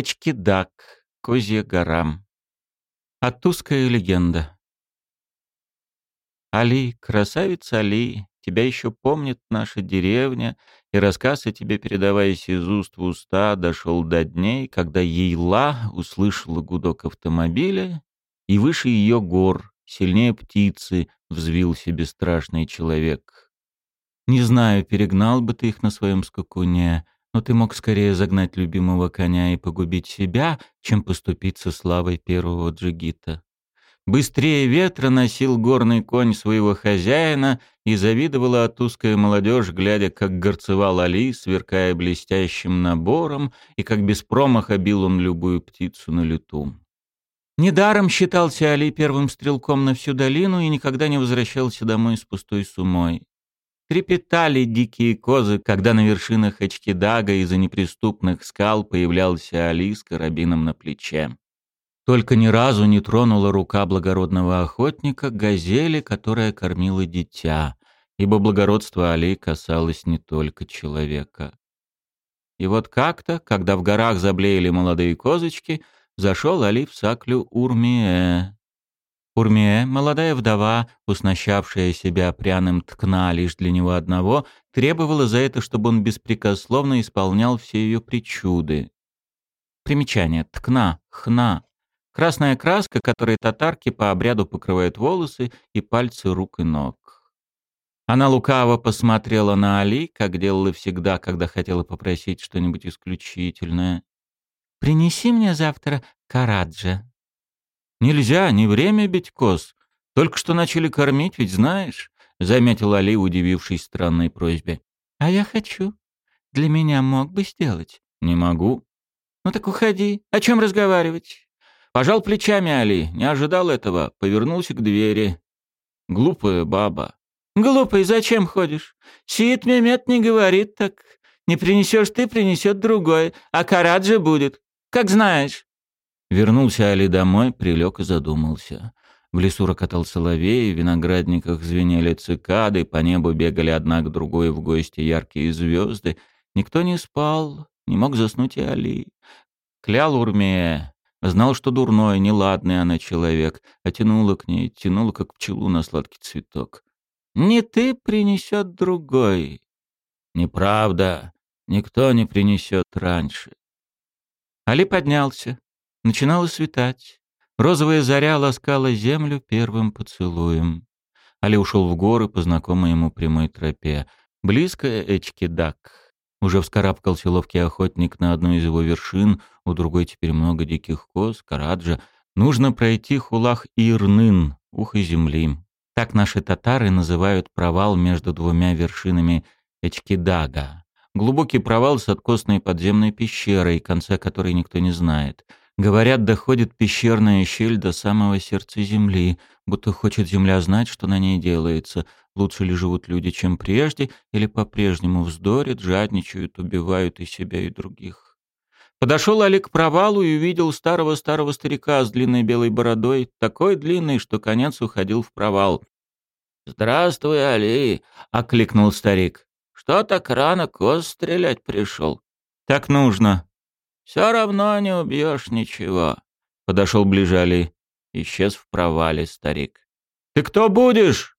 Эчкидак, Козья гора. Оттуская легенда. Али, красавица Али, тебя еще помнит наша деревня, и рассказ о тебе, передаваясь из уст в уста, дошел до дней, когда Ейла услышала гудок автомобиля, и выше ее гор, сильнее птицы, взвился бесстрашный человек. Не знаю, перегнал бы ты их на своем скакуне, но ты мог скорее загнать любимого коня и погубить себя, чем поступить со славой первого джигита. Быстрее ветра носил горный конь своего хозяина, и завидовала отуская молодежь, глядя, как горцевал Али, сверкая блестящим набором, и как без промаха бил он любую птицу на лету. Недаром считался Али первым стрелком на всю долину и никогда не возвращался домой с пустой сумой. Трепетали дикие козы, когда на вершинах Эчкидага из-за неприступных скал появлялся Али с карабином на плече. Только ни разу не тронула рука благородного охотника газели, которая кормила дитя, ибо благородство Али касалось не только человека. И вот как-то, когда в горах заблеяли молодые козочки, зашел Али в саклю Урмие. Урмие, молодая вдова, уснащавшая себя пряным ткна лишь для него одного, требовала за это, чтобы он беспрекословно исполнял все ее причуды. Примечание. Ткна, хна, Красная краска, которой татарки по обряду покрывают волосы и пальцы рук и ног. Она лукаво посмотрела на Али, как делала всегда, когда хотела попросить что-нибудь исключительное. «Принеси мне завтра караджа». «Нельзя, не время бить коз. Только что начали кормить, ведь знаешь», — заметил Али, удивившись странной просьбе. «А я хочу. Для меня мог бы сделать?» «Не могу». «Ну так уходи. О чем разговаривать?» Пожал плечами Али, не ожидал этого, повернулся к двери. Глупая баба. «Глупый, зачем ходишь? Сиит Мемет не говорит так. Не принесешь ты, принесет другой, а Караджи будет. Как знаешь». Вернулся Али домой, прилег и задумался. В лесу рокотал соловей, в виноградниках звенели цикады, по небу бегали одна к другой в гости яркие звезды. Никто не спал, не мог заснуть и Али. Клял Урмея, Знал, что дурной, неладный она человек, а тянула к ней, тянула, как пчелу на сладкий цветок. «Не ты принесет другой». «Неправда. Никто не принесет раньше». Али поднялся. Начинало светать. Розовая заря ласкала землю первым поцелуем. Али ушел в горы по знакомой ему прямой тропе. Близко Эчкидак. Уже вскарабкался ловкий охотник на одну из его вершин, у другой теперь много диких коз, караджа. Нужно пройти хулах Ирнын, ухо земли. Так наши татары называют провал между двумя вершинами Эчкидага. Глубокий провал с откосной подземной пещерой, конца которой никто не знает. Говорят, доходит пещерная щель до самого сердца земли, будто хочет земля знать, что на ней делается, Лучше ли живут люди, чем прежде, или по-прежнему вздорят, жадничают, убивают и себя, и других. Подошел Олег к провалу и увидел старого-старого старика с длинной белой бородой, такой длинной, что конец уходил в провал. «Здравствуй, Али!» — окликнул старик. «Что так рано коз стрелять пришел?» «Так нужно». «Все равно не убьешь ничего». Подошел ближе Али. Исчез в провале старик. «Ты кто будешь?»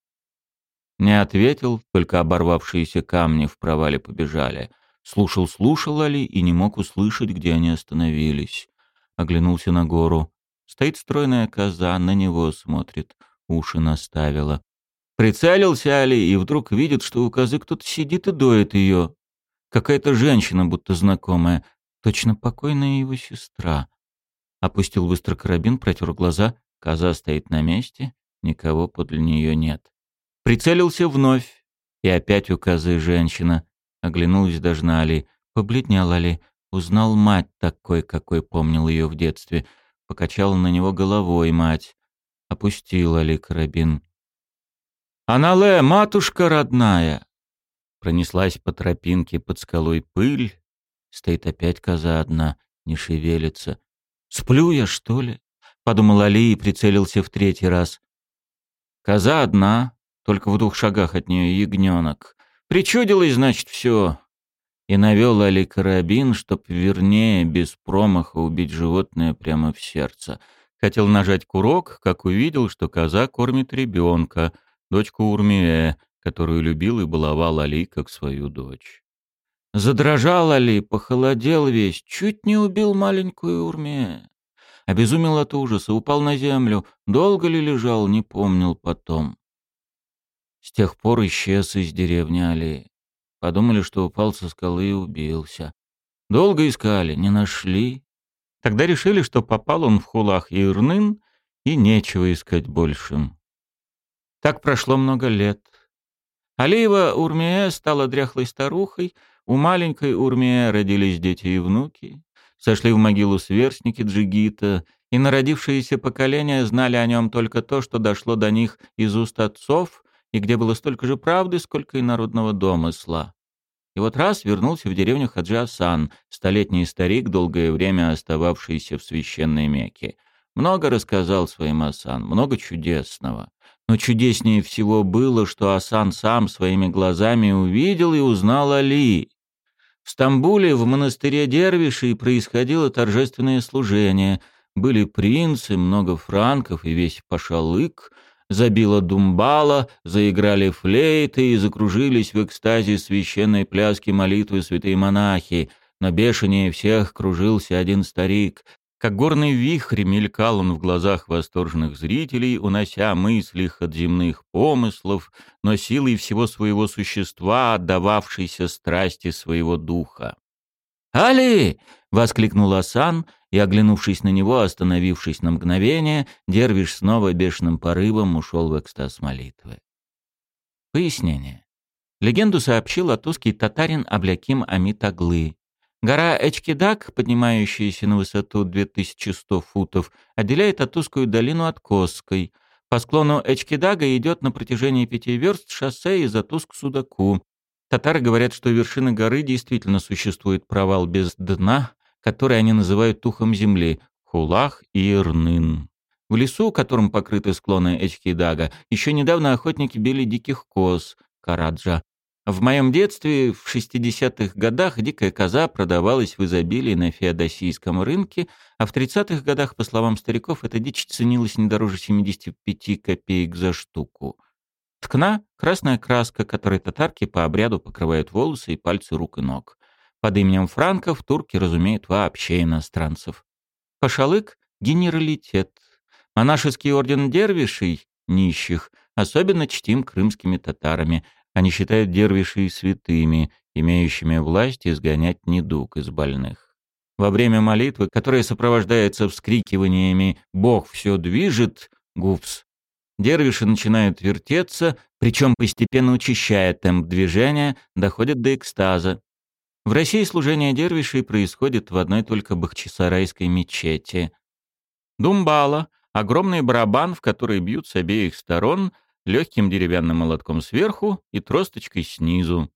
Не ответил, только оборвавшиеся камни в провале побежали. Слушал-слушал Али и не мог услышать, где они остановились. Оглянулся на гору. Стоит стройная коза, на него смотрит, уши наставила. Прицелился Али и вдруг видит, что у козы кто-то сидит и доит ее. Какая-то женщина, будто знакомая, точно покойная его сестра. Опустил быстро карабин, протер глаза. Коза стоит на месте, никого подле нее нет. Прицелился вновь. И опять у козы женщина. Оглянулась даже на Али. Побледнел Али. Узнал мать такой, какой помнил ее в детстве. Покачала на него головой мать. Опустила Али карабин. «Анале, матушка родная!» Пронеслась по тропинке под скалой пыль. Стоит опять коза одна, не шевелится. «Сплю я, что ли?» — подумал Али и прицелился в третий раз. Коза одна, только в двух шагах от нее ягненок. Причудилось, значит, все. и навел Али карабин, чтоб вернее, без промаха убить животное прямо в сердце. Хотел нажать курок, как увидел, что коза кормит ребенка, дочку Урмие, которую любил и баловал Али как свою дочь. Задрожал Али, похолодел весь, чуть не убил маленькую Урмие. Обезумел от ужаса, упал на землю, долго ли лежал, не помнил потом. С тех пор исчез из деревни Али. Подумали, что упал со скалы и убился. Долго искали, не нашли. Тогда решили, что попал он в хулах и Ирнын, и нечего искать большим. Так прошло много лет. Алиева Урмия стала дряхлой старухой, у маленькой Урмия родились дети и внуки, сошли в могилу сверстники Джигита, и народившиеся поколения знали о нем только то, что дошло до них из уст отцов и где было столько же правды, сколько и народного домысла. И вот раз вернулся в деревню Хаджи Асан, столетний старик, долгое время остававшийся в священной Мекке. Много рассказал своим Асан, много чудесного. Но чудеснее всего было, что Асан сам своими глазами увидел и узнал Али. В Стамбуле в монастыре Дервишей происходило торжественное служение. Были принцы, много франков и весь пашалык — забила думбала, заиграли флейты и закружились в экстазе священной пляски молитвы святые монахи. Но бешенее всех кружился один старик. Как горный вихрь мелькал он в глазах восторженных зрителей, унося мысли от земных помыслов, но силой всего своего существа, отдававшейся страсти своего духа. «Али!» — воскликнул Асан, и, оглянувшись на него, остановившись на мгновение, Дервиш снова бешеным порывом ушел в экстаз молитвы. Пояснение. Легенду сообщил атузский татарин Абляким Амитаглы. Гора Эчкидак, поднимающаяся на высоту 2100 футов, отделяет Атузскую долину от Косской. По склону Эчкидага идет на протяжении пяти верст шоссе из Атуск к Судаку. Татары говорят, что вершины горы действительно существует провал без дна, который они называют тухом земли, Хулах и Ирнын. В лесу, которым покрыты склоны Эчкидага, еще недавно охотники били диких коз, Караджа. В моем детстве, в 60-х годах, дикая коза продавалась в изобилии на феодосийском рынке, а в 30-х годах, по словам стариков, эта дичь ценилась не дороже 75 копеек за штуку. Ткна — красная краска, которой татарки по обряду покрывают волосы и пальцы рук и ног. Под именем франков турки разумеют вообще иностранцев. Пашалык — генералитет. Монашеский орден дервишей, нищих, особенно чтим крымскими татарами. Они считают дервишей святыми, имеющими власть изгонять недуг из больных. Во время молитвы, которая сопровождается вскрикиваниями «Бог все движет», гуфс, дервиши начинают вертеться, причем постепенно учащая темп движения, доходят до экстаза. В России служение дервишей происходит в одной только бахчисарайской мечети. Думбала — огромный барабан, в который бьют с обеих сторон, легким деревянным молотком сверху и тросточкой снизу.